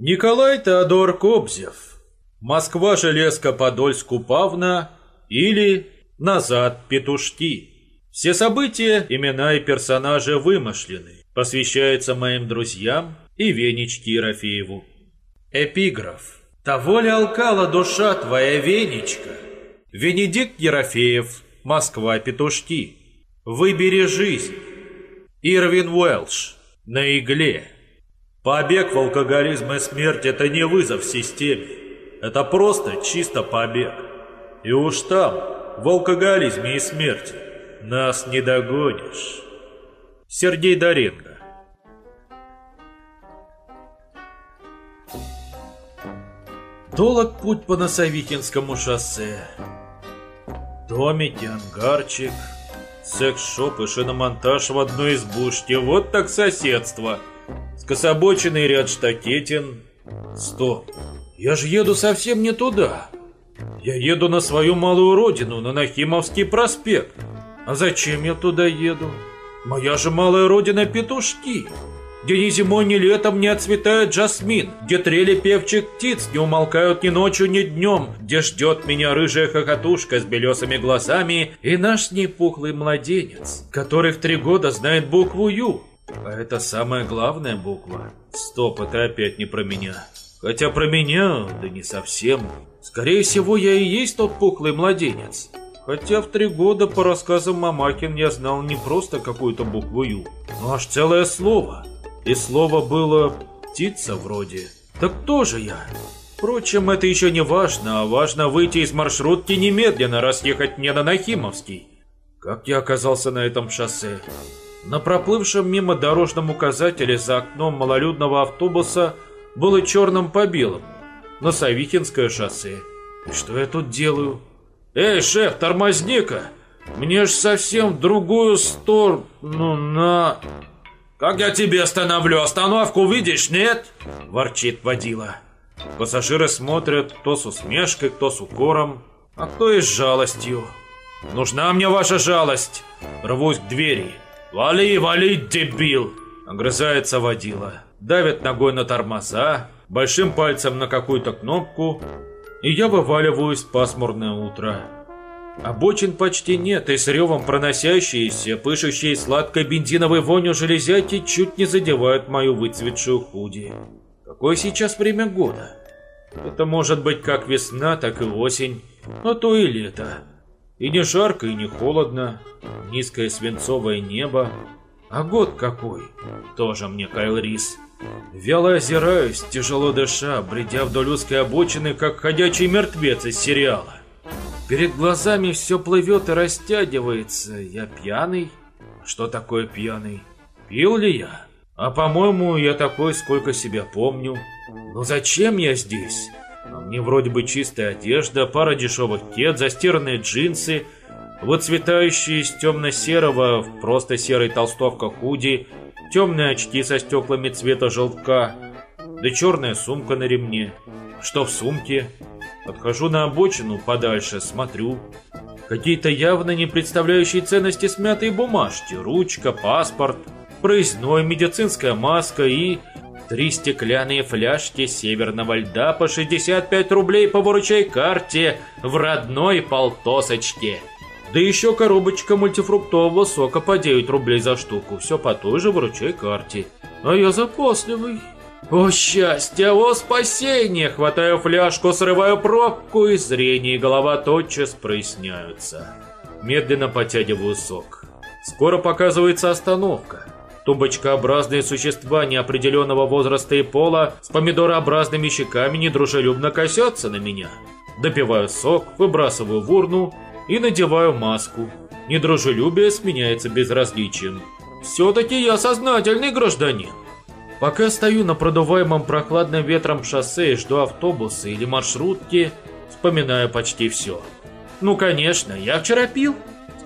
Николай Теодор Кобзев. Москва, Железка, Подольск, Упавна или Назад, Петушки. Все события, имена и персонажи вымышлены. Посвящается моим друзьям и Венечке Ерофееву. Эпиграф. Того ли алкала душа твоя, Венечка? Венедикт Ерофеев, Москва, Петушки. Выбери жизнь. Ирвин Уэлш. На игле. Побег в алкоголизм и смерть – это не вызов системе. Это просто чисто побег. И уж там, в алкоголизме и смерти, нас не догонишь. Сергей Доренко Долог путь по Носовихинскому шоссе. Домики, ангарчик, секс-шоп и шиномонтаж в одной избушке. Вот так соседство. Скособоченный ряд штакетин. Стоп, я же еду совсем не туда. Я еду на свою малую родину, на Нахимовский проспект. А зачем я туда еду? Моя же малая родина Петушки где ни зимой, ни летом не отцветает жасмин, где трели певчих птиц не умолкают ни ночью, ни днем, где ждет меня рыжая хохотушка с белесыми глазами и наш с ней пухлый младенец, который в три года знает букву «Ю». А это самая главная буква. Стоп, это опять не про меня. Хотя про меня, да не совсем. Скорее всего, я и есть тот пухлый младенец. Хотя в три года, по рассказам Мамакин, я знал не просто какую-то букву «Ю», но аж целое слово – и слово было «птица» вроде. Так кто же я? Впрочем, это еще не важно, а важно выйти из маршрутки немедленно, раз ехать мне на Нахимовский. Как я оказался на этом шоссе? На проплывшем мимо дорожном указателе за окном малолюдного автобуса было черным по белому. На Савихинское шоссе. Что я тут делаю? Эй, шеф, тормозни-ка! Мне ж совсем в другую сторону на... «Как я тебе остановлю? Остановку видишь, нет?» – ворчит водила. Пассажиры смотрят кто с усмешкой, кто с укором, а кто и с жалостью. «Нужна мне ваша жалость!» Рвусь к двери. «Вали, вали, дебил!» Огрызается водила. Давит ногой на тормоза, большим пальцем на какую-то кнопку, и я вываливаюсь в пасмурное утро. Обочин почти нет, и с ревом проносящиеся, пышущие сладкой бензиновой вонью железяки чуть не задевают мою выцветшую худи. Какое сейчас время года? Это может быть как весна, так и осень, а то и лето. И не жарко, и не холодно, низкое свинцовое небо. А год какой? Тоже мне Кайл Рис. Вяло озираюсь, тяжело дыша, бредя вдоль узкой обочины, как ходячий мертвец из сериала. Перед глазами все плывет и растягивается. Я пьяный? Что такое пьяный? Пил ли я? А по-моему, я такой, сколько себя помню. Но зачем я здесь? А мне вроде бы чистая одежда, пара дешевых кед, застиранные джинсы, выцветающие из темно-серого в просто серой толстовка худи, темные очки со стеклами цвета желтка, да черная сумка на ремне. Что в сумке? Подхожу на обочину подальше, смотрю. Какие-то явно не представляющие ценности смятые бумажки. Ручка, паспорт, проездной, медицинская маска и... Три стеклянные фляжки северного льда по 65 рублей по выручай карте в родной полтосочке. Да еще коробочка мультифруктового сока по 9 рублей за штуку. Все по той же выручай карте. А я запасливый. О счастье, о спасение! Хватаю фляжку, срываю пробку, и зрение и голова тотчас проясняются. Медленно потягиваю сок. Скоро показывается остановка. Тумбочкообразные существа неопределенного возраста и пола с помидорообразными щеками недружелюбно косятся на меня. Допиваю сок, выбрасываю в урну и надеваю маску. Недружелюбие сменяется безразличием. Все-таки я сознательный гражданин. Пока стою на продуваемом прохладным ветром шоссе и жду автобуса или маршрутки, вспоминаю почти все. Ну, конечно, я вчера пил.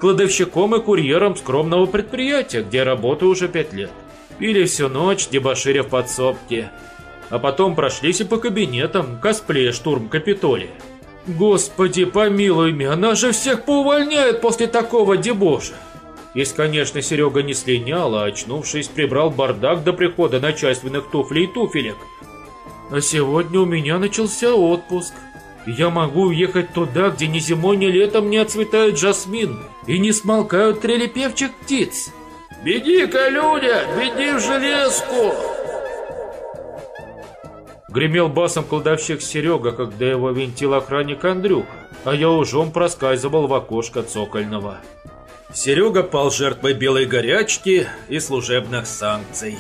Кладовщиком и курьером скромного предприятия, где работаю уже пять лет. Пили всю ночь, дебоширя в подсобке. А потом прошлись и по кабинетам, косплея штурм Капитолия. Господи, помилуй меня, она же всех поувольняет после такого дебоша. Если, конечно, Серега не слинял, а очнувшись, прибрал бардак до прихода начальственных туфлей и туфелек. А сегодня у меня начался отпуск. Я могу уехать туда, где ни зимой, ни летом не отцветают жасмин и не смолкают трели певчих птиц. «Беги-ка, Люня, беги в железку!» Гремел басом кладовщик Серега, когда его винтил охранник Андрюха, а я ужом проскальзывал в окошко цокольного. Серега пал жертвой белой горячки и служебных санкций.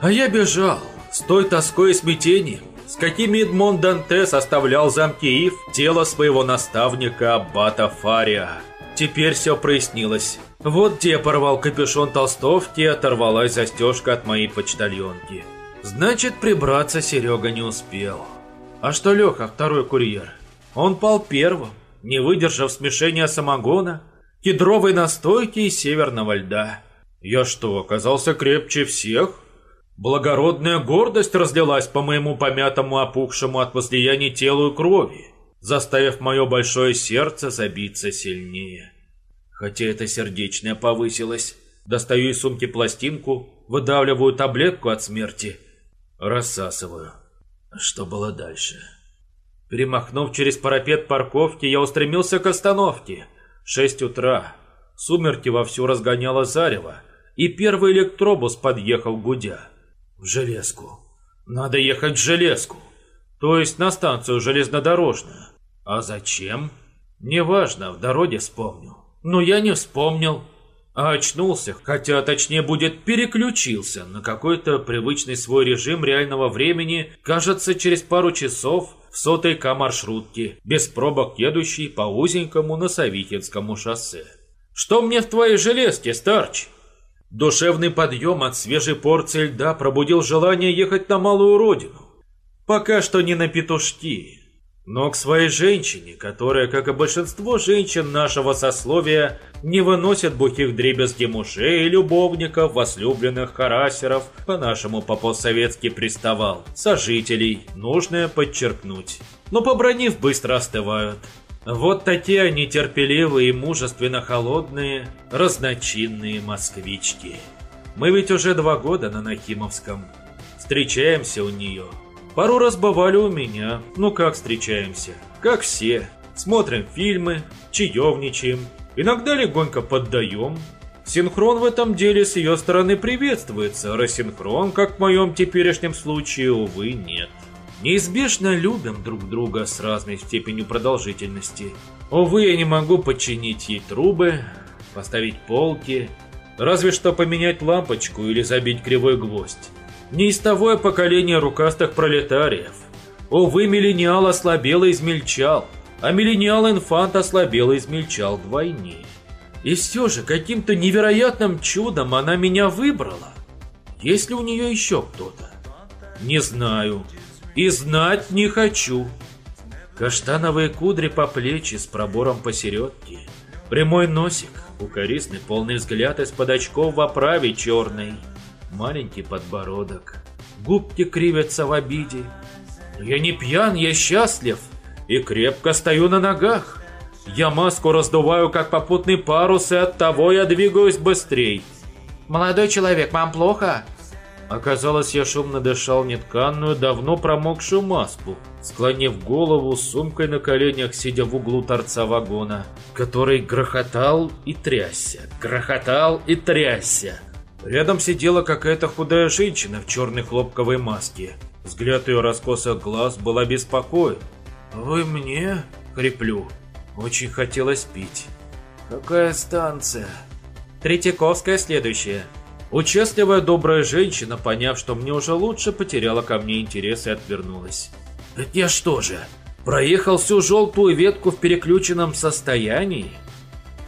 А я бежал, с той тоской и смятением, с какими Эдмон Дантес оставлял замки Ив тело своего наставника Аббата Фария. Теперь все прояснилось. Вот где я порвал капюшон толстовки и оторвалась застежка от моей почтальонки. Значит, прибраться Серега не успел. А что Леха, второй курьер? Он пал первым, не выдержав смешения самогона, кедровой настойки и северного льда. Я что, оказался крепче всех? Благородная гордость разлилась по моему помятому, опухшему от возлияния телу и крови, заставив мое большое сердце забиться сильнее. Хотя это сердечное повысилось. Достаю из сумки пластинку, выдавливаю таблетку от смерти, рассасываю. Что было дальше? Перемахнув через парапет парковки, я устремился к остановке. Шесть утра. Сумерки вовсю разгоняло зарево, и первый электробус подъехал гудя. В железку. Надо ехать в железку. То есть на станцию железнодорожную. А зачем? Неважно, в дороге вспомню. Но я не вспомнил. А очнулся, хотя точнее будет переключился на какой-то привычный свой режим реального времени, кажется, через пару часов в сотой К-маршрутке, без пробок едущей по узенькому Носовихинскому шоссе. «Что мне в твоей железке, старч?» Душевный подъем от свежей порции льда пробудил желание ехать на малую родину. Пока что не на петушки, но к своей женщине, которая, как и большинство женщин нашего сословия, не выносит бухих дребезги мужей и любовников, возлюбленных харасеров, по-нашему по-постсоветски приставал, сожителей, нужное подчеркнуть. Но побронив быстро остывают. Вот такие они терпеливые и мужественно холодные, разночинные москвички. Мы ведь уже два года на Нахимовском. Встречаемся у нее. Пару раз бывали у меня. Ну как встречаемся? Как все. Смотрим фильмы, чаевничаем. Иногда легонько поддаем. Синхрон в этом деле с ее стороны приветствуется, а рассинхрон, как в моем теперешнем случае, увы, нет неизбежно любим друг друга с разной степенью продолжительности. Увы, я не могу подчинить ей трубы, поставить полки, разве что поменять лампочку или забить кривой гвоздь. Неистовое поколение рукастых пролетариев. Увы, миллениал ослабел и измельчал, а миллениал-инфант ослабел и измельчал вдвойне. И все же, каким-то невероятным чудом она меня выбрала. Есть ли у нее еще кто-то? Не знаю. И знать не хочу. Каштановые кудри по плечи с пробором посередке. Прямой носик, укорисный полный взгляд из-под очков в оправе черной. Маленький подбородок. Губки кривятся в обиде. Я не пьян, я счастлив. И крепко стою на ногах. Я маску раздуваю, как попутный парус, и от того я двигаюсь быстрей. «Молодой человек, вам плохо?» Оказалось, я шумно дышал нетканную, давно промокшую маску, склонив голову с сумкой на коленях, сидя в углу торца вагона, который грохотал и трясся, грохотал и трясся. Рядом сидела какая-то худая женщина в черной хлопковой маске. Взгляд ее раскосых глаз был обеспокоен. «Вы мне?» — хриплю. Очень хотелось пить. «Какая станция?» «Третьяковская следующая», Участливая добрая женщина, поняв, что мне уже лучше, потеряла ко мне интерес и отвернулась. «Это я что же, проехал всю желтую ветку в переключенном состоянии?»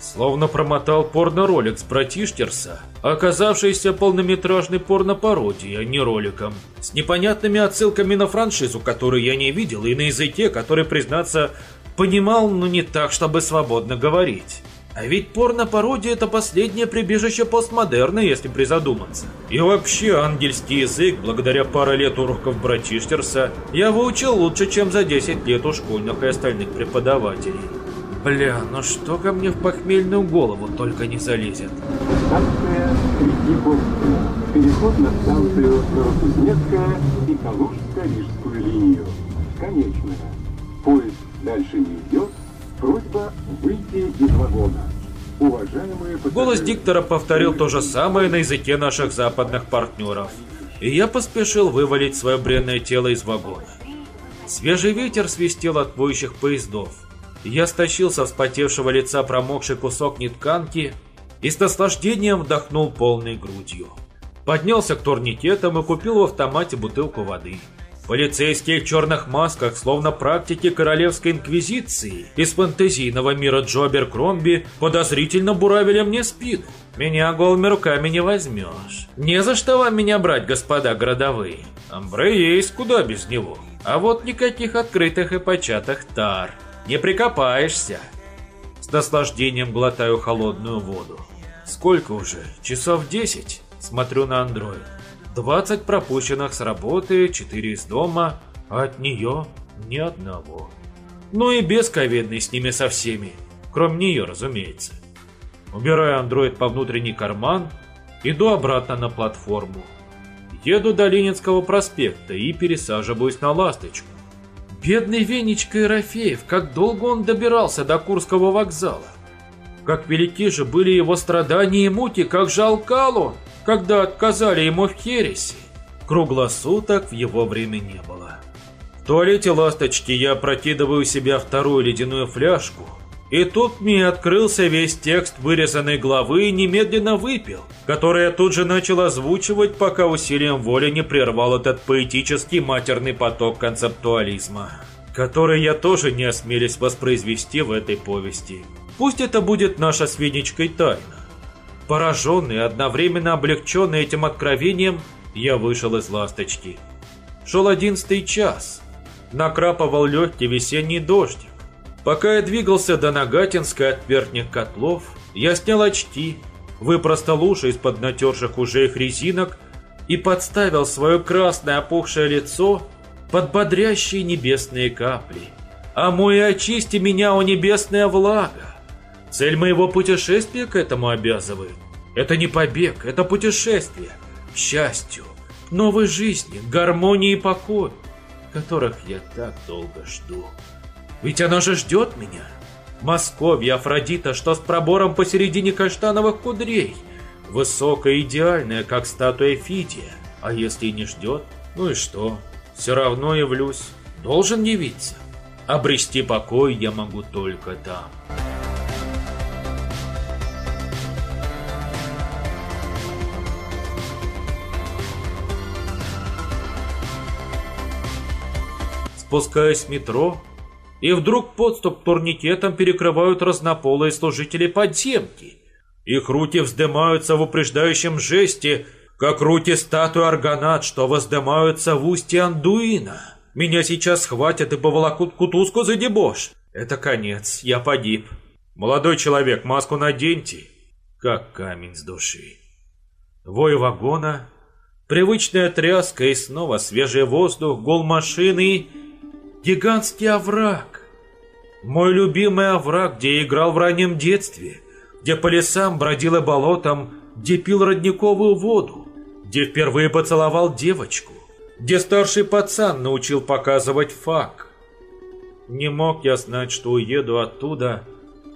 Словно промотал порно-ролик с братиштерса, оказавшийся полнометражной порно-пародией, а не роликом, с непонятными отсылками на франшизу, которую я не видел, и на языке, который, признаться, понимал, но не так, чтобы свободно говорить. А ведь порно-пародия это последнее прибежище постмодерна, если призадуматься. И вообще, ангельский язык, благодаря паре лет уроков братиштерса, я выучил лучше, чем за 10 лет у школьных и остальных преподавателей. Бля, ну что ко мне в похмельную голову только не залезет. Переход на станцию Новокузнецкая и Калуж-Калишскую линию. Конечная. Поезд дальше не идет. Просьба выйти из вагона. Уважаемые пассажиры... Голос диктора повторил то же самое на языке наших западных партнеров. И я поспешил вывалить свое бренное тело из вагона. Свежий ветер свистел от воющих поездов. Я стащил со вспотевшего лица промокший кусок нетканки и с наслаждением вдохнул полной грудью. Поднялся к турникетам и купил в автомате бутылку воды. Полицейские в черных масках, словно практики королевской инквизиции из фэнтезийного мира Джобер Кромби, подозрительно буравили мне спину. Меня голыми руками не возьмешь. Не за что вам меня брать, господа городовые. Амбре есть, куда без него. А вот никаких открытых и початых тар. Не прикопаешься. С наслаждением глотаю холодную воду. Сколько уже? Часов десять? Смотрю на андроид. 20 пропущенных с работы, 4 из дома, а от нее ни одного. Ну и бесковедный с ними со всеми, кроме нее, разумеется. Убираю андроид по внутренний карман, иду обратно на платформу. Еду до Ленинского проспекта и пересаживаюсь на «Ласточку». Бедный Венечка Ерофеев, как долго он добирался до Курского вокзала. Как велики же были его страдания и муки, как жалкал он когда отказали ему в хересе. Круглосуток в его время не было. В туалете ласточки я прокидываю себя вторую ледяную фляжку, и тут мне открылся весь текст вырезанной главы и немедленно выпил, который я тут же начал озвучивать, пока усилием воли не прервал этот поэтический матерный поток концептуализма, который я тоже не осмелюсь воспроизвести в этой повести. Пусть это будет наша с Венечкой тайна. Пораженный и одновременно облегченный этим откровением, я вышел из «Ласточки». Шел одиннадцатый час. Накрапывал легкий весенний дождик. Пока я двигался до Нагатинска от верхних котлов, я снял очки, выпростал уши из-под натерших уже их резинок и подставил свое красное опухшее лицо под бодрящие небесные капли. А мой очисти меня, о небесная влага! Цель моего путешествия к этому обязывает. Это не побег, это путешествие. К счастью, новой жизни, гармонии и покою, которых я так долго жду. Ведь она же ждет меня. Московья Афродита, что с пробором посередине каштановых кудрей. Высокая идеальная, как статуя Фидия. А если не ждет, ну и что? Все равно явлюсь. Должен явиться. Обрести покой я могу только там. Спускаюсь в метро, и вдруг подступ к турникетам перекрывают разнополые служители подземки. Их руки вздымаются в упреждающем жесте, как руки статуи Аргонат, что воздымаются в устье Андуина. Меня сейчас схватят и поволокут кутузку за дебош. Это конец, я погиб. Молодой человек, маску наденьте. Как камень с души. Вой вагона, привычная тряска и снова свежий воздух, гул машины Гигантский овраг. Мой любимый овраг, где я играл в раннем детстве, где по лесам бродил и болотам, где пил родниковую воду, где впервые поцеловал девочку, где старший пацан научил показывать фак. Не мог я знать, что уеду оттуда,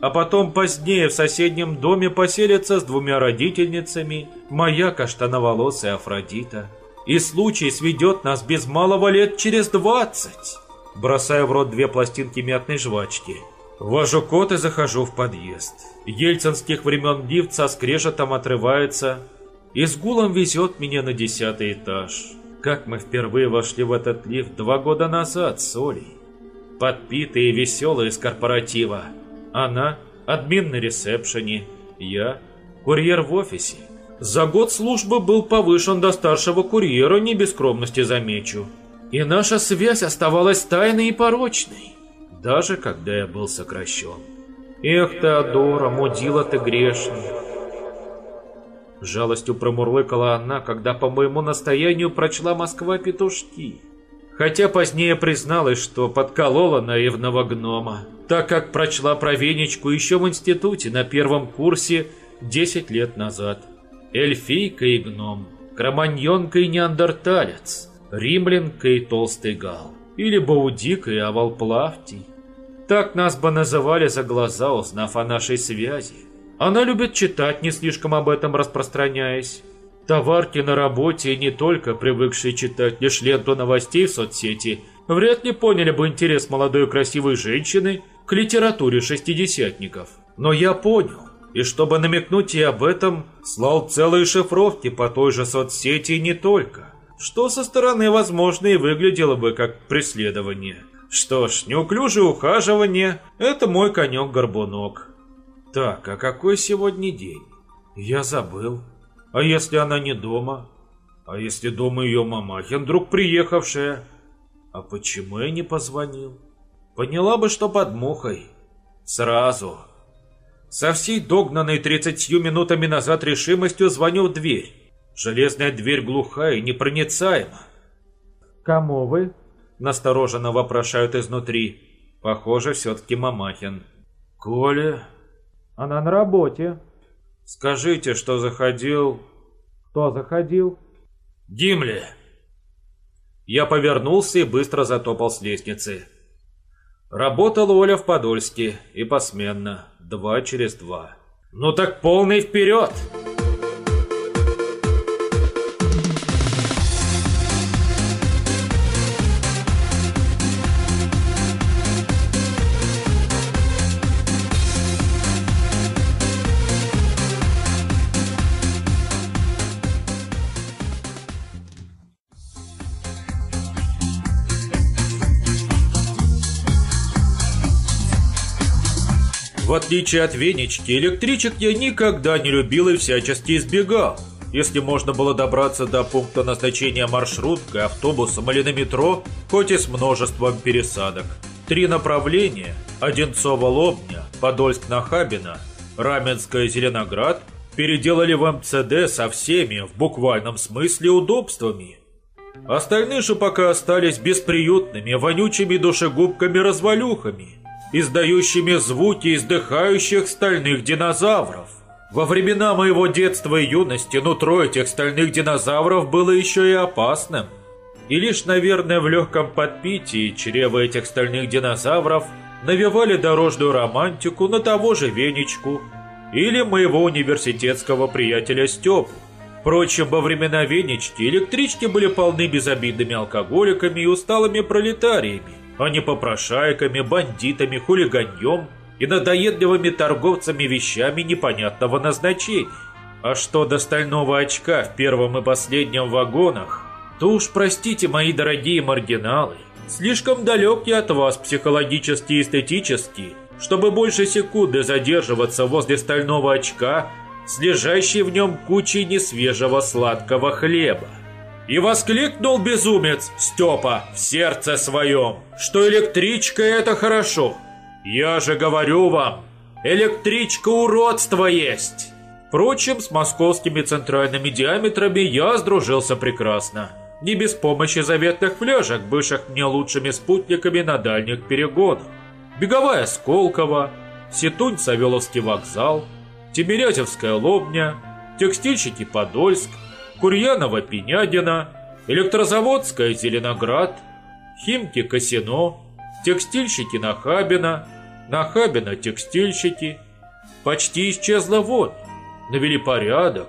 а потом позднее в соседнем доме поселится с двумя родительницами моя каштановолосая Афродита. И случай сведет нас без малого лет через двадцать бросаю в рот две пластинки мятной жвачки. Вожу кот и захожу в подъезд. Ельцинских времен лифт со скрежетом отрывается и с гулом везет меня на десятый этаж. Как мы впервые вошли в этот лифт два года назад с Олей. Подпитые и веселые с корпоратива. Она – админ на ресепшене, я – курьер в офисе. За год службы был повышен до старшего курьера, не без скромности замечу. И наша связь оставалась тайной и порочной, даже когда я был сокращен. Эх, Теодора, мудила ты грешная. Жалостью промурлыкала она, когда по моему настоянию прочла Москва петушки. Хотя позднее призналась, что подколола наивного гнома, так как прочла про Венечку еще в институте на первом курсе 10 лет назад. Эльфийка и гном, кроманьонка и неандерталец – Римлянка и толстый гал. Или Баудик и Авалплавтий. Так нас бы называли за глаза, узнав о нашей связи. Она любит читать, не слишком об этом распространяясь. Товарки на работе, не только привыкшие читать лишь ленту новостей в соцсети, вряд ли поняли бы интерес молодой красивой женщины к литературе шестидесятников. Но я понял, и чтобы намекнуть ей об этом, слал целые шифровки по той же соцсети и не только. Что со стороны, возможно, и выглядело бы как преследование. Что ж, неуклюжее ухаживание – это мой конек-горбунок. Так, а какой сегодня день? Я забыл. А если она не дома? А если дома ее мамахин, вдруг приехавшая? А почему я не позвонил? Поняла бы, что под мухой. Сразу. Со всей догнанной тридцатью минутами назад решимостью звоню в дверь. Железная дверь глухая и непроницаема. Кому вы? Настороженно вопрошают изнутри. Похоже, все-таки Мамахин. Коля? Она на работе. Скажите, что заходил... Кто заходил? Гимли. Я повернулся и быстро затопал с лестницы. Работала Оля в Подольске и посменно, два через два. Ну так полный вперед! В отличие от Венечки, электричек я никогда не любил и всячески избегал. Если можно было добраться до пункта назначения маршруткой, автобусом или на метро, хоть и с множеством пересадок. Три направления – Одинцово-Лобня, Подольск-Нахабино, Раменское-Зеленоград – переделали в МЦД со всеми, в буквальном смысле, удобствами. Остальные же пока остались бесприютными, вонючими душегубками-развалюхами – издающими звуки издыхающих стальных динозавров. Во времена моего детства и юности нутро этих стальных динозавров было еще и опасным. И лишь, наверное, в легком подпитии чрева этих стальных динозавров навевали дорожную романтику на того же Венечку или моего университетского приятеля Степу. Впрочем, во времена Венечки электрички были полны безобидными алкоголиками и усталыми пролетариями, а не попрошайками, бандитами, хулиганьем и надоедливыми торговцами вещами непонятного назначения. А что до стального очка в первом и последнем вагонах, то уж простите, мои дорогие маргиналы, слишком далек я от вас психологически и эстетически, чтобы больше секунды задерживаться возле стального очка с в нем кучей несвежего сладкого хлеба. И воскликнул безумец Степа в сердце своем, что электричка это хорошо. Я же говорю вам, электричка уродство есть. Впрочем, с московскими центральными диаметрами я сдружился прекрасно. Не без помощи заветных фляжек, бывших мне лучшими спутниками на дальних перегонах. Беговая Сколково, Сетунь-Савеловский вокзал, Тимирязевская Лобня, Текстильщики Подольск – Курьянова-Пенядина, Электрозаводская Зеленоград, Химки Косино, Текстильщики Нахабина, Нахабина текстильщики. Почти исчезла вонь, навели порядок,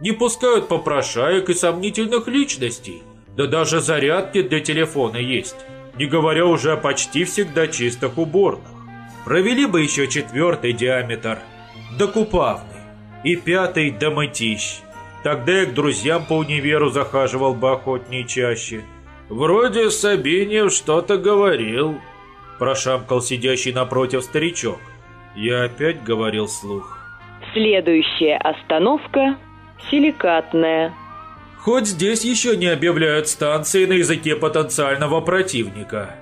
не пускают попрошаек и сомнительных личностей, да даже зарядки для телефона есть, не говоря уже о почти всегда чистых уборных. Провели бы еще четвертый диаметр, докупавный, и пятый до мытищ. Тогда я к друзьям по универу захаживал бы охотнее чаще. «Вроде Сабинев что-то говорил», – прошамкал сидящий напротив старичок. Я опять говорил слух. Следующая остановка – Силикатная. Хоть здесь еще не объявляют станции на языке потенциального противника.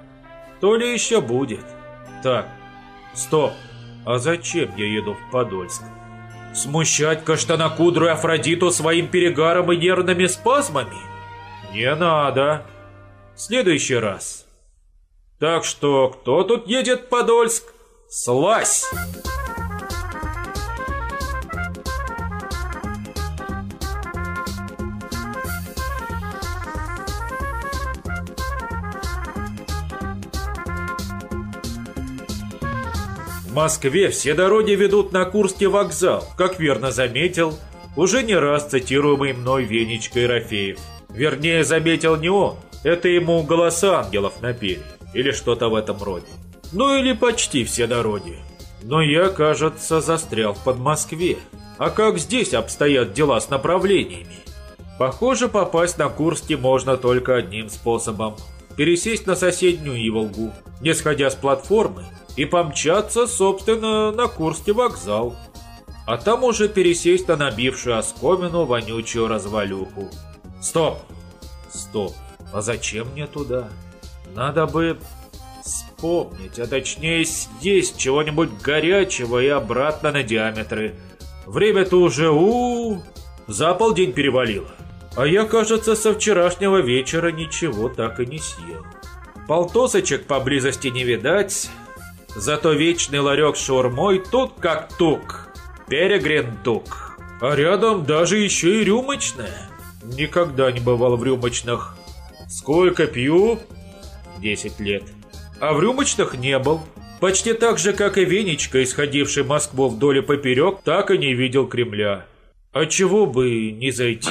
То ли еще будет. Так, стоп. А зачем я еду в Подольск? Смущать каштанокудрую Афродиту своим перегаром и нервными спазмами? Не надо. В следующий раз. Так что, кто тут едет в Подольск? Слазь! Москве все дороги ведут на Курский вокзал, как верно заметил уже не раз цитируемый мной Венечка Ерофеев. Вернее, заметил не он, это ему голоса ангелов напели, или что-то в этом роде. Ну или почти все дороги. Но я, кажется, застрял в Подмоскве. А как здесь обстоят дела с направлениями? Похоже, попасть на Курске можно только одним способом. Пересесть на соседнюю Иволгу, не сходя с платформы, и помчаться, собственно, на Курский вокзал. А там уже пересесть на набившую оскомину вонючую развалюху. Стоп! Стоп! А зачем мне туда? Надо бы вспомнить, а точнее здесь чего-нибудь горячего и обратно на диаметры. Время-то уже у, -у, за полдень перевалило. А я, кажется, со вчерашнего вечера ничего так и не съел. Полтосочек поблизости не видать, зато вечный ларек с шаурмой тут как тук, перегрен тук. А рядом даже еще и рюмочная. Никогда не бывал в рюмочных. Сколько пью? Десять лет. А в рюмочных не был. Почти так же, как и Венечка, исходивший Москву вдоль и поперек, так и не видел Кремля. А чего бы не зайти?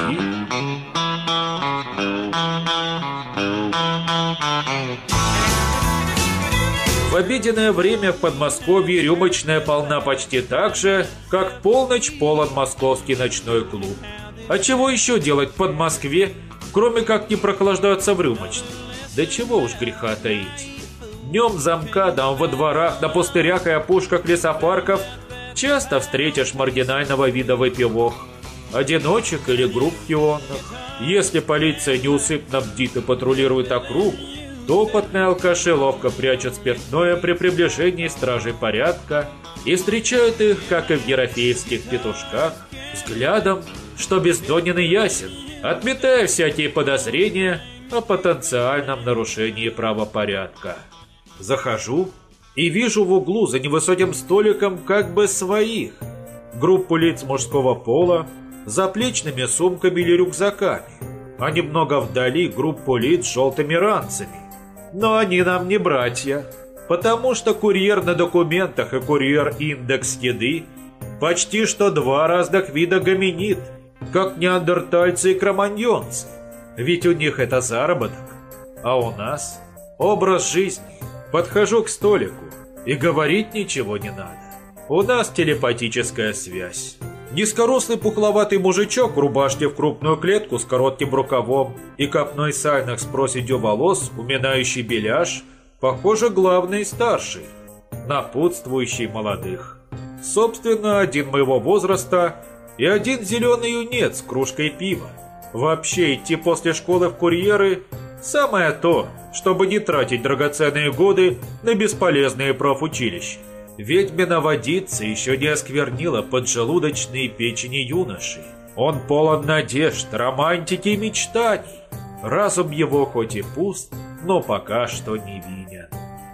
В обеденное время в Подмосковье рюмочная полна почти так же, как в полночь полон московский ночной клуб. А чего еще делать под Москве, кроме как не прохлаждаться в рюмочной? Да чего уж греха таить. Днем за МКАДом во дворах, на пустырях и опушках лесопарков часто встретишь маргинального вида выпивок одиночек или групп фионных. Если полиция неусыпно бдит и патрулирует округу, опытные алкаши ловко прячут спиртное при приближении стражей порядка и встречают их, как и в ерофеевских петушках, взглядом, что бездонен и ясен, отметая всякие подозрения о потенциальном нарушении правопорядка. Захожу и вижу в углу за невысоким столиком как бы своих, группу лиц мужского пола, заплечными сумками или рюкзаками, а немного вдали группу лиц с желтыми ранцами. Но они нам не братья, потому что курьер на документах и курьер индекс еды почти что два разных вида гоминид, как неандертальцы и кроманьонцы. Ведь у них это заработок, а у нас образ жизни. Подхожу к столику, и говорить ничего не надо. У нас телепатическая связь. Низкорослый пухловатый мужичок в рубашке в крупную клетку с коротким рукавом и копной сальных с проседью волос, уминающий беляш, похоже, главный и старший, напутствующий молодых. Собственно, один моего возраста и один зеленый юнец с кружкой пива. Вообще, идти после школы в курьеры – самое то, чтобы не тратить драгоценные годы на бесполезные профучилища. Ведьмина водица еще не осквернила поджелудочные печени юноши. Он полон надежд, романтики и мечтаний. Разум его хоть и пуст, но пока что не винен.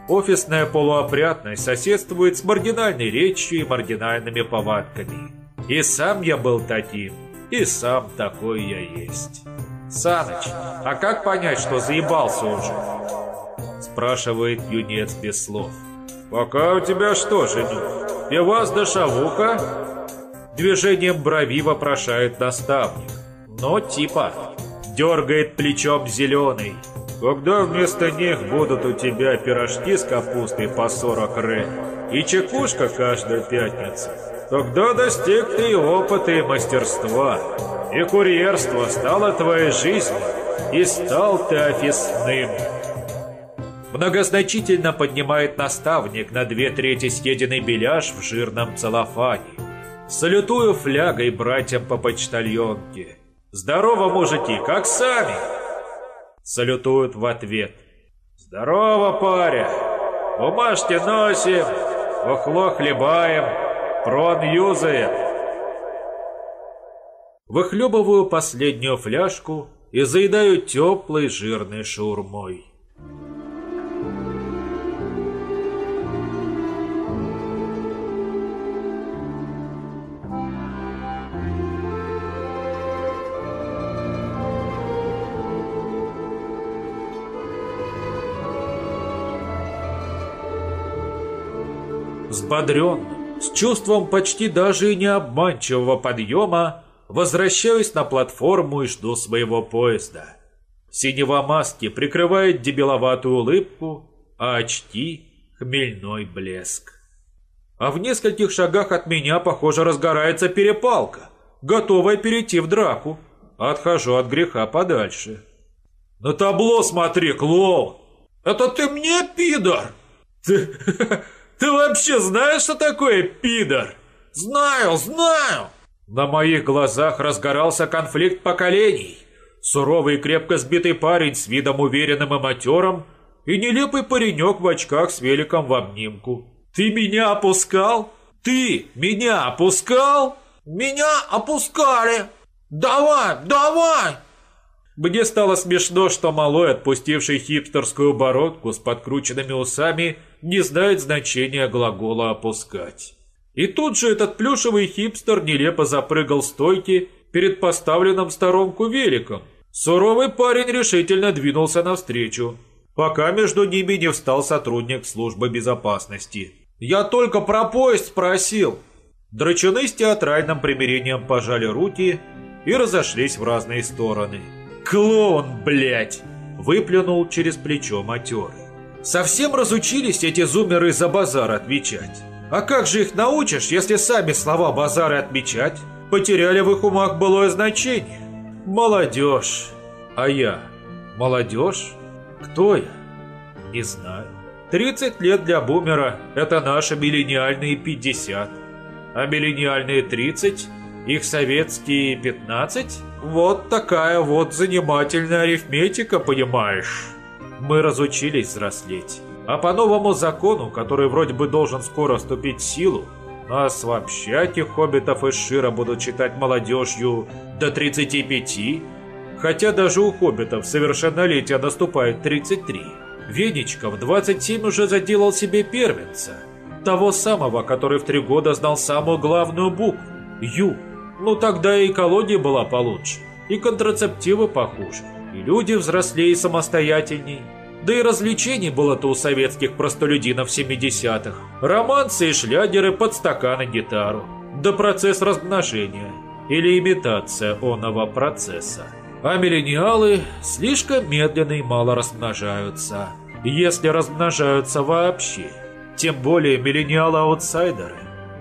Офисная полуопрятность соседствует с маргинальной речью и маргинальными повадками. И сам я был таким, и сам такой я есть. «Саныч, а как понять, что заебался уже?» Спрашивает юнец без слов. «Пока у тебя что, жених, пивас да шавука?» Движением брови вопрошает наставник. Но типа дергает плечом зеленый. Когда вместо них будут у тебя пирожки с капустой по 40 рэ и чекушка каждую пятницу, тогда достиг ты и опыта, и мастерства, и курьерство стало твоей жизнью, и стал ты офисным. Многозначительно поднимает наставник на две трети съеденный беляш в жирном целлофане. Салютую флягой братьям по почтальонке. «Здорово, мужики, как сами?» Салютуют в ответ. «Здорово, паря! Бумажки носим, ухло хлебаем, прон юзаем». Выхлебываю последнюю фляжку и заедаю теплой жирной шаурмой. Взбодренным, с чувством почти даже и необманчивого подъема, возвращаюсь на платформу и жду своего поезда. Синева маски прикрывает дебиловатую улыбку, а очки — хмельной блеск. А в нескольких шагах от меня, похоже, разгорается перепалка, готовая перейти в драку. Отхожу от греха подальше. «На табло смотри, клоун!» «Это ты мне, пидор?» «Ты, ты вообще знаешь, что такое пидор?» «Знаю, знаю!» На моих глазах разгорался конфликт поколений. Суровый крепко сбитый парень с видом уверенным и матерым и нелепый паренек в очках с великом в обнимку. «Ты меня опускал? Ты меня опускал?» «Меня опускали! Давай, давай!» Мне стало смешно, что малой, отпустивший хипстерскую бородку с подкрученными усами, не знает значения глагола «опускать». И тут же этот плюшевый хипстер нелепо запрыгал стойки перед поставленным в сторонку великом. Суровый парень решительно двинулся навстречу, пока между ними не встал сотрудник службы безопасности. «Я только про поезд спросил!» Драчуны с театральным примирением пожали руки и разошлись в разные стороны. «Клоун, блядь!» – выплюнул через плечо матерый. «Совсем разучились эти зумеры за базар отвечать? А как же их научишь, если сами слова базары отмечать потеряли в их умах былое значение? Молодежь. А я? Молодежь? Кто я? Не знаю. 30 лет для бумера – это наши миллениальные 50. А миллениальные 30 – их советские 15? Вот такая вот занимательная арифметика, понимаешь? Мы разучились взрослеть. А по новому закону, который вроде бы должен скоро вступить в силу, нас вообще этих хоббитов из Шира будут читать молодежью до 35, хотя даже у хоббитов совершеннолетие наступает 33. Венечка в 27 уже заделал себе первенца, того самого, который в три года знал самую главную букву – Ю. Ну тогда и экология была получше, и контрацептивы похуже, и люди взрослее и самостоятельней. Да и развлечений было-то у советских простолюдинов 70-х. Романсы и шлягеры под стакан и гитару. Да процесс размножения. Или имитация оного процесса. А миллениалы слишком медленно и мало размножаются. Если размножаются вообще. Тем более миллениалы-аутсайдеры.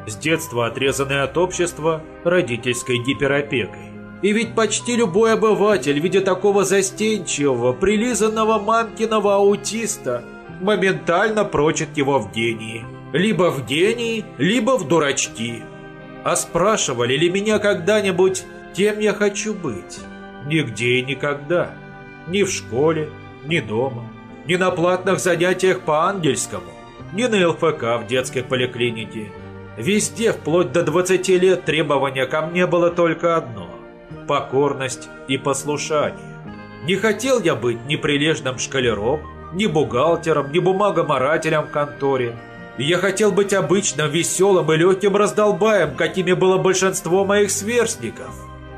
С детства отрезанные от общества родительской гиперопекой. И ведь почти любой обыватель, видя такого застенчивого, прилизанного мамкиного аутиста, моментально прочит его в гении. Либо в гении, либо в дурачки. А спрашивали ли меня когда-нибудь, кем я хочу быть? Нигде и никогда. Ни в школе, ни дома, ни на платных занятиях по ангельскому, ни на ЛФК в детской поликлинике. Везде, вплоть до 20 лет, требования ко мне было только одно – покорность и послушание. Не хотел я быть ни прилежным шкалером, ни бухгалтером, ни бумагоморателем в конторе. Я хотел быть обычным, веселым и легким раздолбаем, какими было большинство моих сверстников.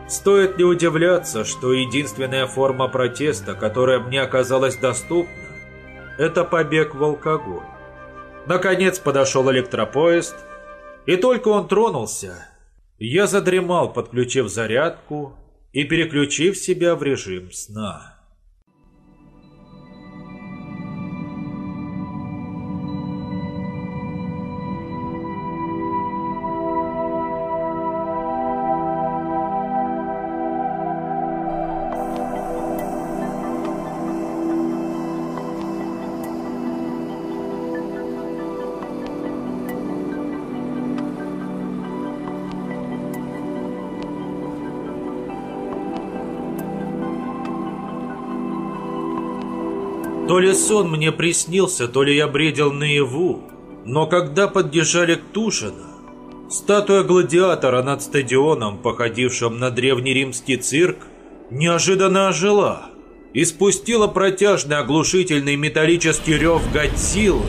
Стоит ли удивляться, что единственная форма протеста, которая мне оказалась доступна, это побег в алкоголь. Наконец подошел электропоезд, и только он тронулся, я задремал, подключив зарядку и переключив себя в режим сна. То ли сон мне приснился, то ли я бредил наяву. Но когда подъезжали к Тушино, статуя гладиатора над стадионом, походившим на древнеримский цирк, неожиданно ожила и спустила протяжный оглушительный металлический рев Годзиллы,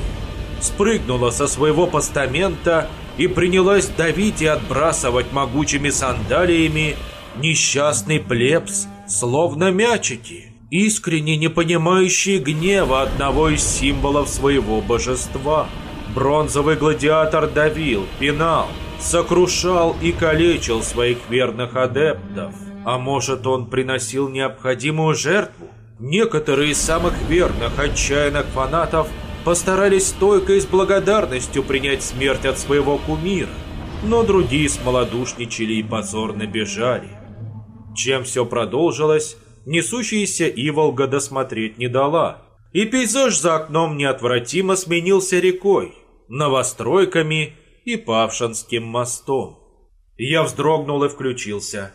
спрыгнула со своего постамента и принялась давить и отбрасывать могучими сандалиями несчастный плебс, словно мячики искренне не понимающие гнева одного из символов своего божества. бронзовый гладиатор давил, пинал, сокрушал и калечил своих верных адептов. А может, он приносил необходимую жертву? Некоторые из самых верных, отчаянных фанатов постарались стойко и с благодарностью принять смерть от своего кумира, но другие смолодушничали и позорно бежали. Чем все продолжилось, несущаяся Иволга досмотреть не дала, и пейзаж за окном неотвратимо сменился рекой, новостройками и Павшинским мостом. Я вздрогнул и включился.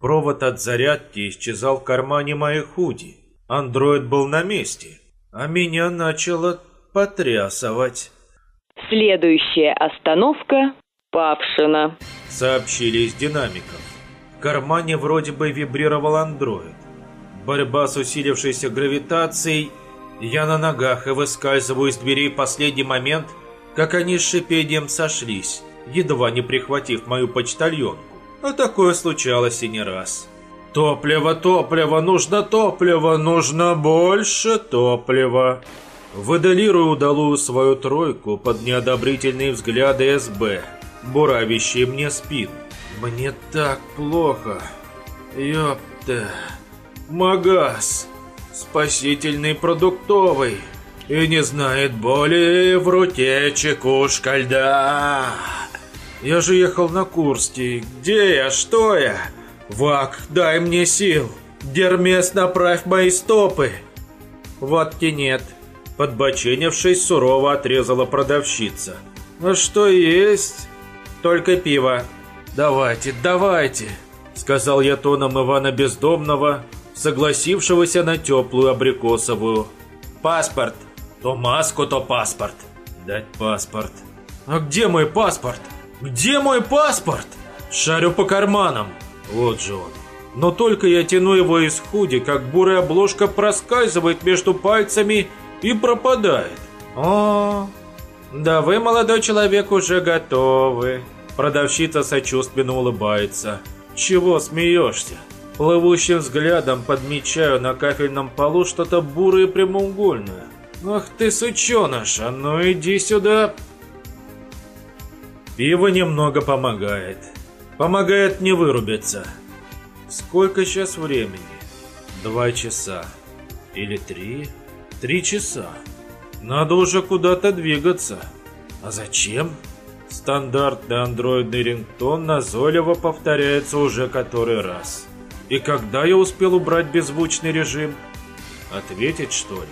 Провод от зарядки исчезал в кармане моей худи. Андроид был на месте, а меня начало потрясывать. Следующая остановка – Павшина. Сообщили из динамиков. В кармане вроде бы вибрировал андроид. Борьба с усилившейся гравитацией. Я на ногах и выскальзываю из дверей в последний момент, как они с шипением сошлись, едва не прихватив мою почтальонку. А такое случалось и не раз. Топливо, топливо, нужно топливо, нужно больше топлива. Выдалирую удалую свою тройку под неодобрительные взгляды СБ, буравящие мне спину. Мне так плохо. Ёпта. Магаз. Спасительный продуктовый. И не знает боли в руке чекушка льда. Я же ехал на Курске. Где я? Что я? Вак, дай мне сил. Гермес, направь мои стопы. Водки нет. Подбоченившись, сурово отрезала продавщица. А что есть? Только пиво. Давайте, давайте, сказал я тоном Ивана Бездомного, согласившегося на теплую абрикосовую. Паспорт. То маску, то паспорт. Дать паспорт. А где мой паспорт? Где мой паспорт? Шарю по карманам. Вот же он. Но только я тяну его из худи, как бурая обложка проскальзывает между пальцами и пропадает. О, да вы, молодой человек, уже готовы. Продавщица сочувственно улыбается. Чего смеешься? Плывущим взглядом подмечаю на кафельном полу что-то бурое прямоугольное. Ах ты, сученыш, а ну иди сюда. Пиво немного помогает. Помогает не вырубиться. Сколько сейчас времени? Два часа. Или три? Три часа. Надо уже куда-то двигаться. А зачем? Стандартный андроидный рингтон назойливо повторяется уже который раз. И когда я успел убрать беззвучный режим? Ответить, что ли?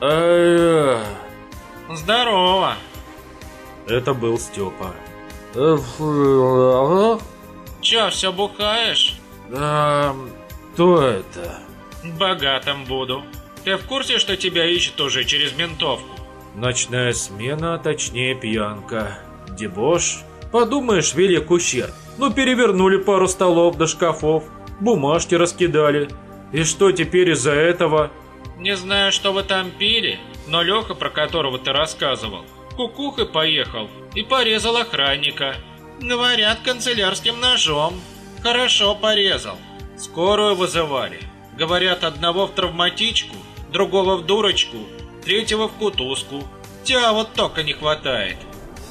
А, Здорово. Это был Степа. Чё, все бухаешь? Да, кто это? Богатым буду. Ты в курсе, что тебя ищут уже через ментовку? Ночная смена, точнее пьянка. Дебош? Подумаешь, велик ущерб. Ну, перевернули пару столов до шкафов, бумажки раскидали. И что теперь из-за этого? Не знаю, что вы там пили, но Леха, про которого ты рассказывал, кукухой поехал и порезал охранника. Говорят, канцелярским ножом. Хорошо порезал. Скорую вызывали. Говорят, одного в травматичку, другого в дурочку, третьего в кутузку. Тебя вот только не хватает.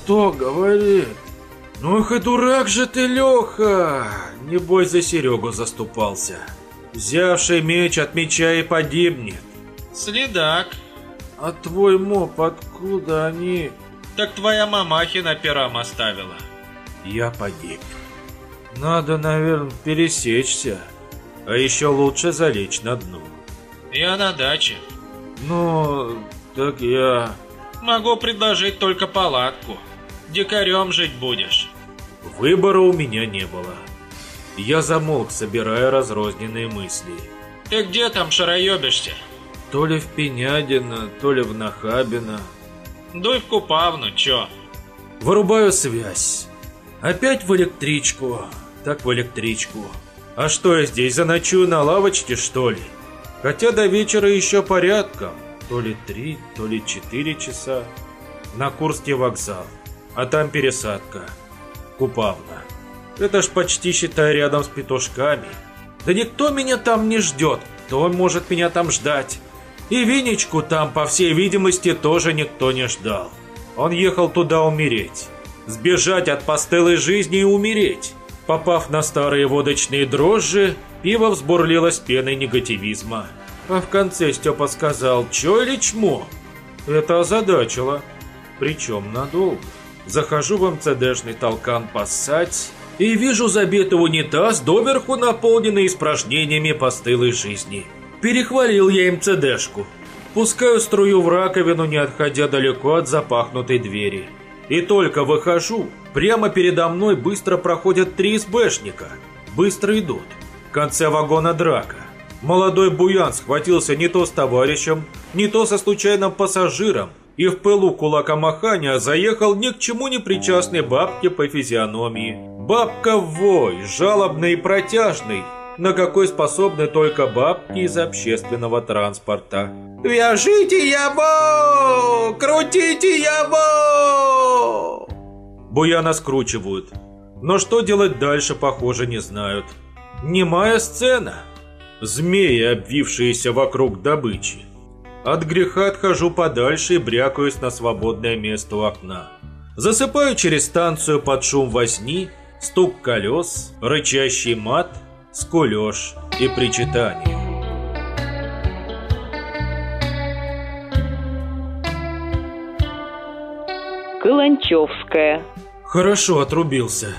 Кто говорит? Ну и дурак же ты, Леха! Небось за Серегу заступался. Взявший меч от меча и погибнет. Следак. А твой моп откуда они? Так твоя мамахина перам оставила. Я погиб. Надо, наверное, пересечься. А еще лучше залечь на дно. Я на даче. Ну, так я... Могу предложить только палатку. Дикарем жить будешь. Выбора у меня не было. Я замолк, собирая разрозненные мысли. Ты где там шароебишься? То ли в Пенядино, то ли в Нахабино. Дуй в Купавну, чё? Вырубаю связь. Опять в электричку. Так в электричку. А что я здесь заночую на лавочке, что ли? Хотя до вечера еще порядком. То ли три, то ли четыре часа. На Курский вокзал. А там пересадка. Купавна. Это ж почти, считай, рядом с петушками. Да никто меня там не ждет. Кто может меня там ждать? И Винечку там, по всей видимости, тоже никто не ждал. Он ехал туда умереть. Сбежать от постылой жизни и умереть. Попав на старые водочные дрожжи, пиво взбурлилось пеной негативизма. А в конце Степа сказал «Чё или чмо?» Это озадачило. Причем надолго. Захожу в МЦДшный толкан поссать и вижу забитый унитаз, доверху наполненный испражнениями постылой жизни. Перехвалил я МЦДшку. Пускаю струю в раковину, не отходя далеко от запахнутой двери. И только выхожу, прямо передо мной быстро проходят три СБшника. Быстро идут. В конце вагона драка. Молодой буян схватился не то с товарищем, не то со случайным пассажиром, и в пылу кулакомахания заехал ни к чему не причастной бабке по физиономии. Бабка вой, жалобный и протяжный, на какой способны только бабки из общественного транспорта. «Вяжите его! Крутите его!» Буяна скручивают. Но что делать дальше, похоже, не знают. Немая сцена. Змеи, обвившиеся вокруг добычи. От греха отхожу подальше и брякаюсь на свободное место у окна. Засыпаю через станцию под шум возни, стук колес, рычащий мат, скулеж и причитание. Каланчевская. Хорошо отрубился.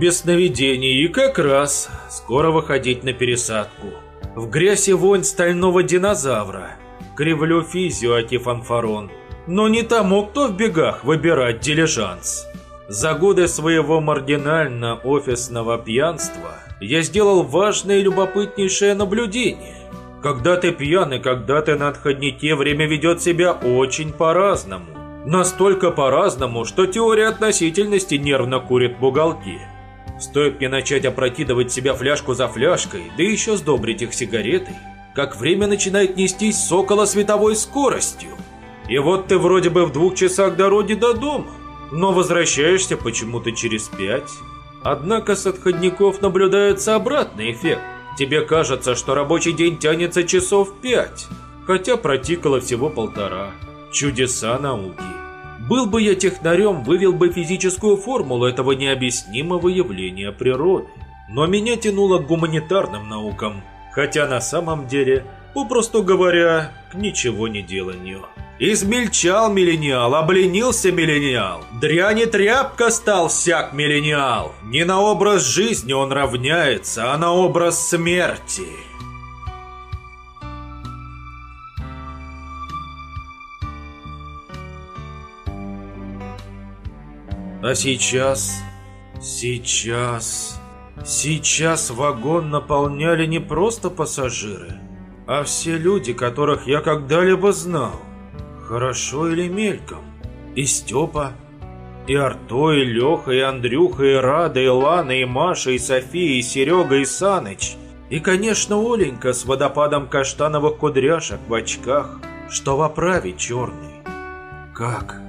Без сновидений и как раз скоро выходить на пересадку. В грязь и вонь стального динозавра. Кривлю физию, аки фанфарон. Но не тому, кто в бегах выбирать дилижанс. За годы своего маргинально-офисного пьянства я сделал важное и любопытнейшее наблюдение. Когда ты пьян и когда ты на отходнике, время ведет себя очень по-разному. Настолько по-разному, что теория относительности нервно курит в уголке. Стоит мне начать опрокидывать себя фляжку за фляжкой, да еще сдобрить их сигаретой, как время начинает нестись с около световой скоростью. И вот ты вроде бы в двух часах дороги до дома, но возвращаешься почему-то через пять. Однако с отходников наблюдается обратный эффект. Тебе кажется, что рабочий день тянется часов пять, хотя протикало всего полтора. Чудеса науки. Был бы я технарем, вывел бы физическую формулу этого необъяснимого явления природы. Но меня тянуло к гуманитарным наукам, хотя на самом деле, попросту говоря, к ничего не деланию. Измельчал миллениал, обленился миллениал. Дрянь и тряпка стал всяк миллениал. Не на образ жизни он равняется, а на образ смерти. А сейчас... Сейчас... Сейчас вагон наполняли не просто пассажиры, а все люди, которых я когда-либо знал. Хорошо или мельком. И Степа, и Арто, и Леха, и Андрюха, и Рада, и Лана, и Маша, и София, и Серега, и Саныч. И, конечно, Оленька с водопадом каштановых кудряшек в очках, что в оправе черный. Как?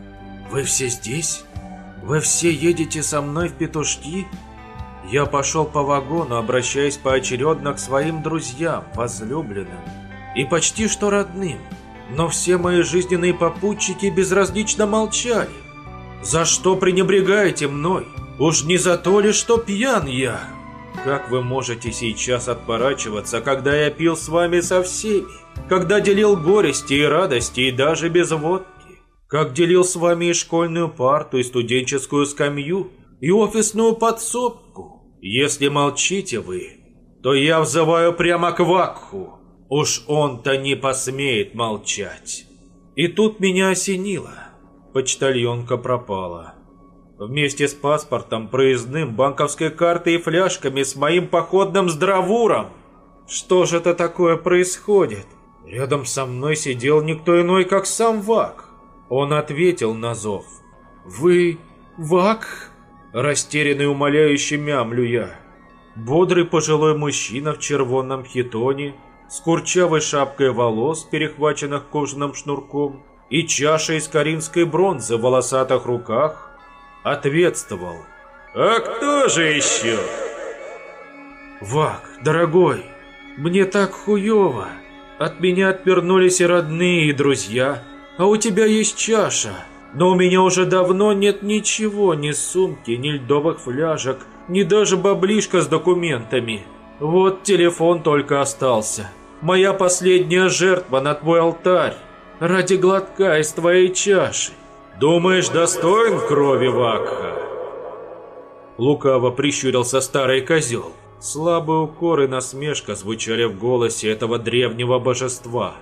Вы все здесь? Вы все едете со мной в петушки? Я пошел по вагону, обращаясь поочередно к своим друзьям, возлюбленным и почти что родным. Но все мои жизненные попутчики безразлично молчали. За что пренебрегаете мной? Уж не за то ли, что пьян я? Как вы можете сейчас отпорачиваться, когда я пил с вами со всеми? Когда делил горести и радости, и даже без водки? Как делил с вами и школьную парту, и студенческую скамью, и офисную подсобку? Если молчите вы, то я взываю прямо к Вакху. Уж он-то не посмеет молчать. И тут меня осенило. Почтальонка пропала. Вместе с паспортом, проездным, банковской картой и фляжками с моим походным здравуром. Что же это такое происходит? Рядом со мной сидел никто иной, как сам Вак. Он ответил на зов. «Вы Вак?» Растерянный умоляющий мямлю я. Бодрый пожилой мужчина в червонном хитоне с курчавой шапкой волос, перехваченных кожаным шнурком, и чашей из коринфской бронзы в волосатых руках, ответствовал. «А кто же еще?» «Вак, дорогой, мне так хуево. От меня отвернулись и родные, и друзья, а у тебя есть чаша. Но у меня уже давно нет ничего, ни сумки, ни льдовых фляжек, ни даже баблишка с документами. Вот телефон только остался. Моя последняя жертва на твой алтарь. Ради глотка из твоей чаши. Думаешь, достоин крови Вакха? Лукаво прищурился старый козел. Слабый укор и насмешка звучали в голосе этого древнего божества.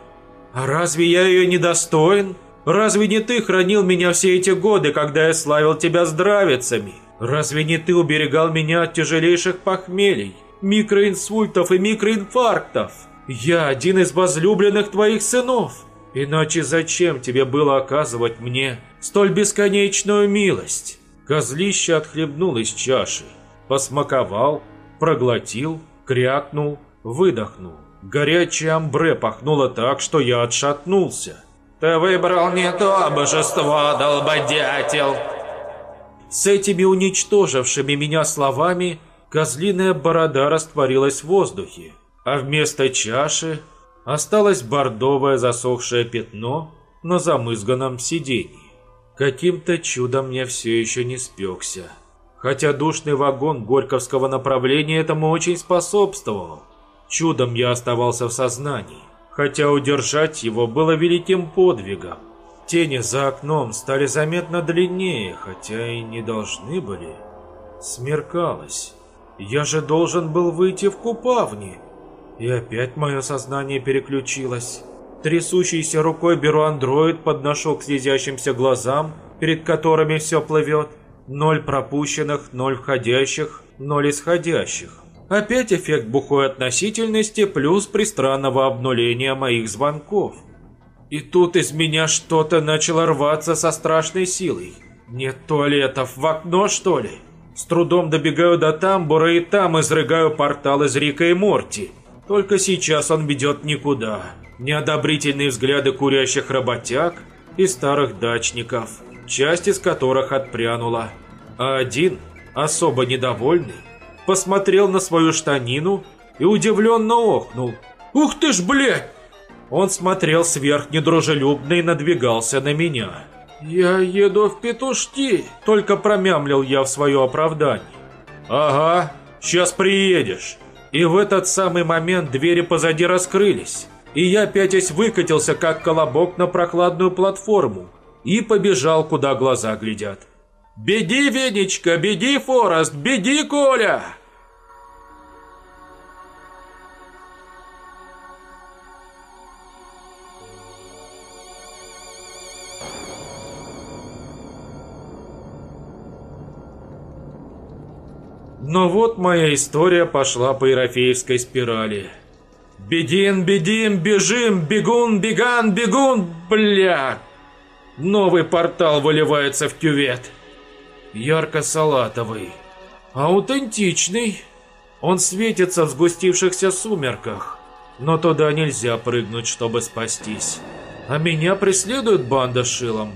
«А разве я ее не достоин? Разве не ты хранил меня все эти годы, когда я славил тебя здравицами? Разве не ты уберегал меня от тяжелейших похмелий, микроинсультов и микроинфарктов? Я один из возлюбленных твоих сынов. Иначе зачем тебе было оказывать мне столь бесконечную милость?» Козлище отхлебнул из чаши, посмаковал, проглотил, крякнул, выдохнул. Горячее амбре пахнуло так, что я отшатнулся. «Ты выбрал не то божество, долбодятел!» С этими уничтожившими меня словами козлиная борода растворилась в воздухе, а вместо чаши осталось бордовое засохшее пятно на замызганном сиденье. Каким-то чудом я все еще не спекся. Хотя душный вагон Горьковского направления этому очень способствовал. Чудом я оставался в сознании, хотя удержать его было великим подвигом. Тени за окном стали заметно длиннее, хотя и не должны были. Смеркалось. Я же должен был выйти в купавни. И опять мое сознание переключилось. Трясущейся рукой беру андроид, подношу к слезящимся глазам, перед которыми все плывет – Ноль пропущенных, ноль входящих, ноль исходящих. Опять эффект бухой относительности плюс пристранного обнуления моих звонков. И тут из меня что-то начало рваться со страшной силой. Нет туалетов, в окно что ли? С трудом добегаю до тамбура и там изрыгаю портал из Рика и Морти. Только сейчас он ведет никуда. Неодобрительные взгляды курящих работяг и старых дачников – часть из которых отпрянула. А один, особо недовольный, посмотрел на свою штанину и удивленно охнул. «Ух ты ж, блядь!» Он смотрел сверх недружелюбно и надвигался на меня. «Я еду в петушки», — только промямлил я в свое оправдание. «Ага, сейчас приедешь». И в этот самый момент двери позади раскрылись, и я пятясь выкатился, как колобок на прохладную платформу, и побежал, куда глаза глядят. «Беги, Венечка, беги, Форест, беги, Коля!» Но вот моя история пошла по Ерофеевской спирали. «Бедин, бедим, бежим, бегун, беган, бегун, блядь!» Новый портал выливается в кювет. Ярко-салатовый. Аутентичный. Он светится в сгустившихся сумерках. Но туда нельзя прыгнуть, чтобы спастись. А меня преследует банда шилом?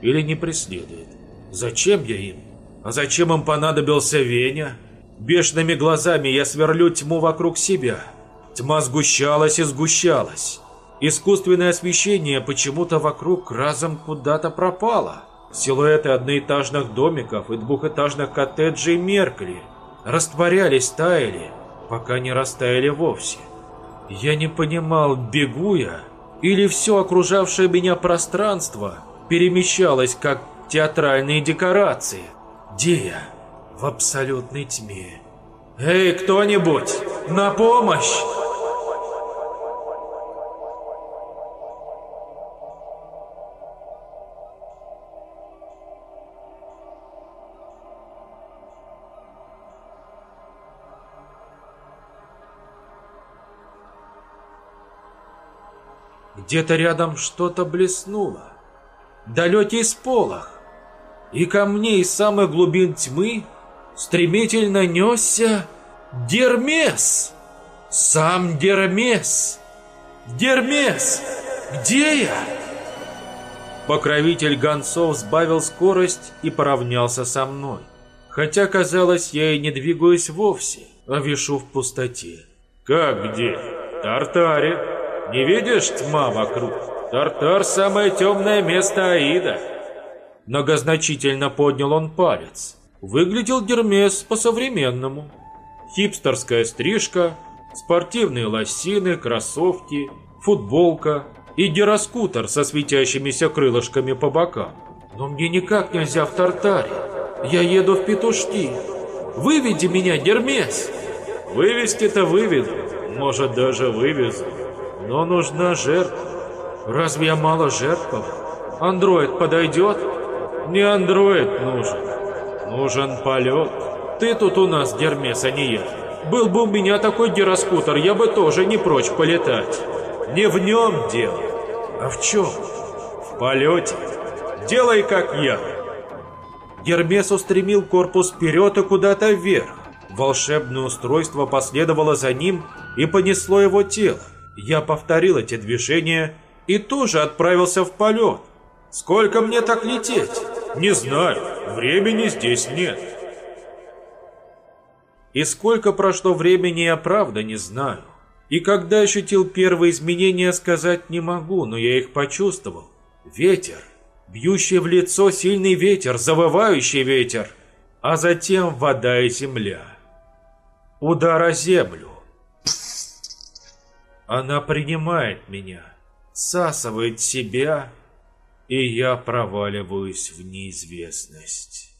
Или не преследует? Зачем я им? А зачем им понадобился Веня? Бешеными глазами я сверлю тьму вокруг себя. Тьма сгущалась и сгущалась. Искусственное освещение почему-то вокруг разом куда-то пропало. Силуэты одноэтажных домиков и двухэтажных коттеджей меркли, растворялись, таяли, пока не растаяли вовсе. Я не понимал, бегу я, или все окружавшее меня пространство перемещалось, как театральные декорации. Где я? В абсолютной тьме. «Эй, кто-нибудь! На помощь!» Где-то рядом что-то блеснуло. Далекий сполох. И ко мне из самых глубин тьмы стремительно несся Дермес. Сам Дермес. Дермес, где я? Покровитель гонцов сбавил скорость и поравнялся со мной. Хотя, казалось, я и не двигаюсь вовсе, а вишу в пустоте. «Как где? Тартаре!» Не видишь тьма вокруг? Тартар – самое темное место Аида. Многозначительно поднял он палец. Выглядел Гермес по-современному. Хипстерская стрижка, спортивные лосины, кроссовки, футболка и гироскутер со светящимися крылышками по бокам. Но мне никак нельзя в Тартаре. Я еду в Петушки. Выведи меня, Гермес. Вывести-то выведу, может даже вывезу. Но нужна жертва. Разве я мало жертвовал? Андроид подойдет? Не андроид нужен. Нужен полет. Ты тут у нас, Гермес, а не я. Был бы у меня такой гироскутер, я бы тоже не прочь полетать. Не в нем дело, а в чем? В полете. Делай, как я. Гермес устремил корпус вперед и куда-то вверх. Волшебное устройство последовало за ним и понесло его тело. Я повторил эти движения и тоже отправился в полет. Сколько мне так лететь? Не знаю, времени здесь нет. И сколько прошло времени, я правда не знаю. И когда ощутил первые изменения, сказать не могу, но я их почувствовал. Ветер, бьющий в лицо сильный ветер, завывающий ветер, а затем вода и земля. Удар о землю. Она принимает меня, всасывает себя, и я проваливаюсь в неизвестность.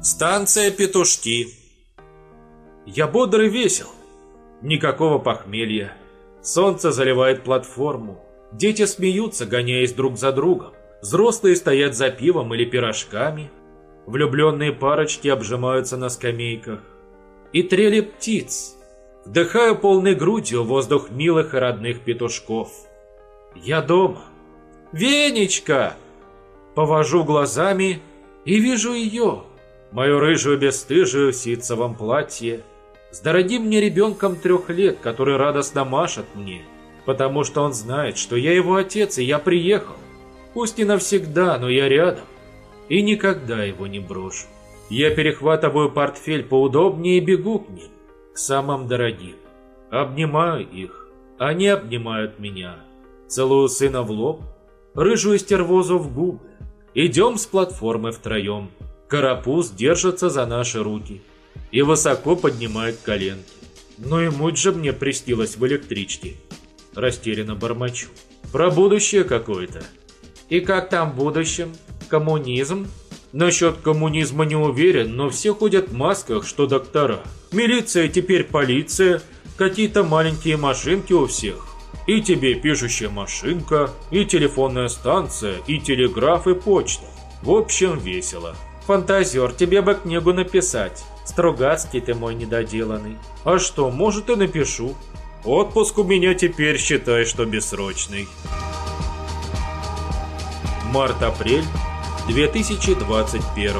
Станция Петушки. Я бодр и весел. Никакого похмелья. Солнце заливает платформу. Дети смеются, гоняясь друг за другом. Взрослые стоят за пивом или пирожками. Влюбленные парочки обжимаются на скамейках. И трели птиц. Вдыхаю полной грудью воздух милых и родных петушков. Я дома. Венечка! Повожу глазами и вижу ее мою рыжую бесстыжую в ситцевом платье, с дорогим мне ребенком трех лет, который радостно машет мне, потому что он знает, что я его отец, и я приехал. Пусть не навсегда, но я рядом, и никогда его не брошу. Я перехватываю портфель поудобнее и бегу к ним, к самым дорогим. Обнимаю их, они обнимают меня. Целую сына в лоб, рыжую стервозу в губы. Идем с платформы втроем. Карапуз держится за наши руки и высоко поднимает коленки. Ну и муть же мне приснилось в электричке. Растерянно бормочу. Про будущее какое-то. И как там в будущем? Коммунизм? Насчет коммунизма не уверен, но все ходят в масках, что доктора. Милиция теперь полиция, какие-то маленькие машинки у всех. И тебе пишущая машинка, и телефонная станция, и телеграф, и почта. В общем, весело. Фантазер, тебе бы книгу написать. Стругацкий ты мой недоделанный. А что, может и напишу. Отпуск у меня теперь считай, что бессрочный. Март-апрель 2021